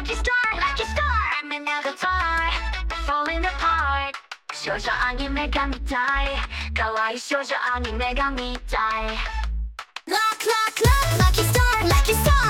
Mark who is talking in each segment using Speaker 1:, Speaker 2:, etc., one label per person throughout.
Speaker 1: lucky star, lucky star. I'm an avatar, falling apart. 少女アニメが見たい可愛い少女アニメが見たい Look, look, look, lucky star, lucky star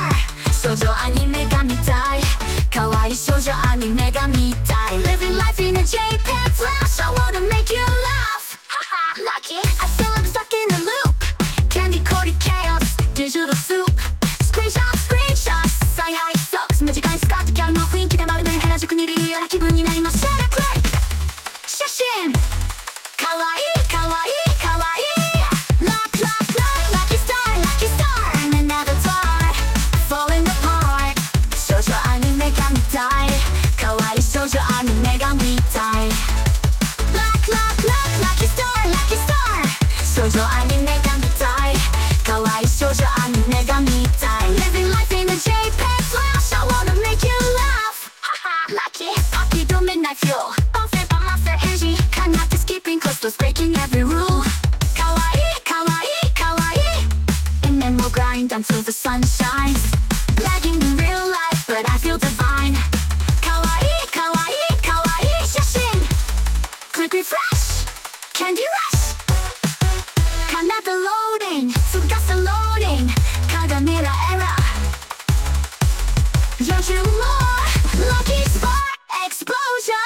Speaker 1: Baby Fresh, Candy Rush. Kanata Loading, Sugasa Loading. Kaga Kagamera Era Yoju More, Lucky Spark Explosion.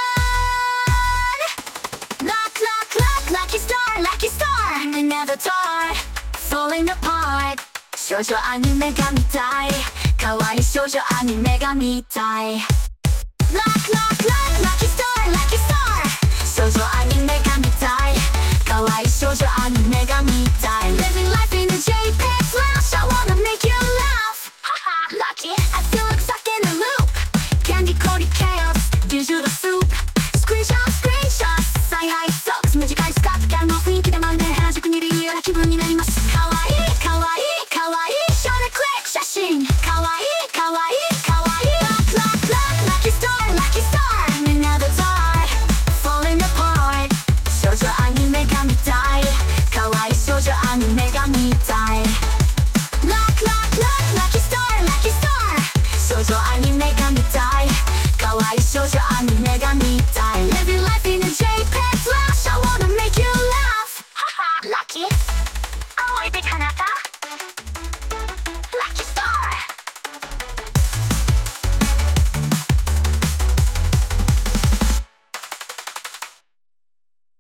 Speaker 1: Lock, lock, lock, Lucky Star, Lucky Star. Another Star, Falling Apart. 少女アニメが見たい可愛い少女アニメが見たい Every life in a